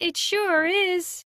It sure is.